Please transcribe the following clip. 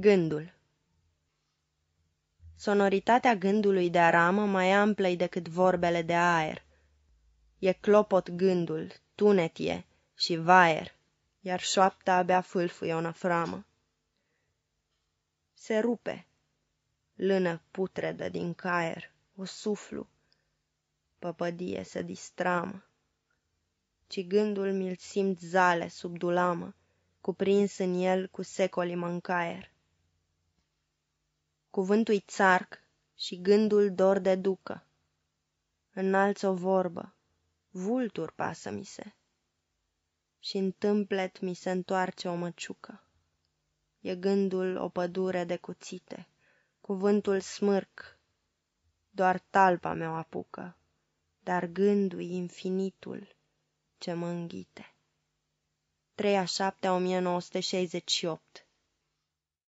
Gândul Sonoritatea gândului de aramă mai amplă decât vorbele de aer. E clopot gândul, tunet e și vaier, iar șoapta abia fâlfâie o năframă. Se rupe, lână putredă din caier, o suflu, păpădie se distramă, ci gândul mi-l simt zale sub dulamă, cuprins în el cu secoli mâncaier. Cuvântul-i țarc și gândul dor de ducă. Înalți o vorbă, vultur pasă mi se. Și în tâmplet mi se întoarce o măciucă. E gândul o pădure de cuțite, cuvântul smârc, doar talpa mea o apucă, dar gândul infinitul ce mă înghite. 3 a 7 a 1968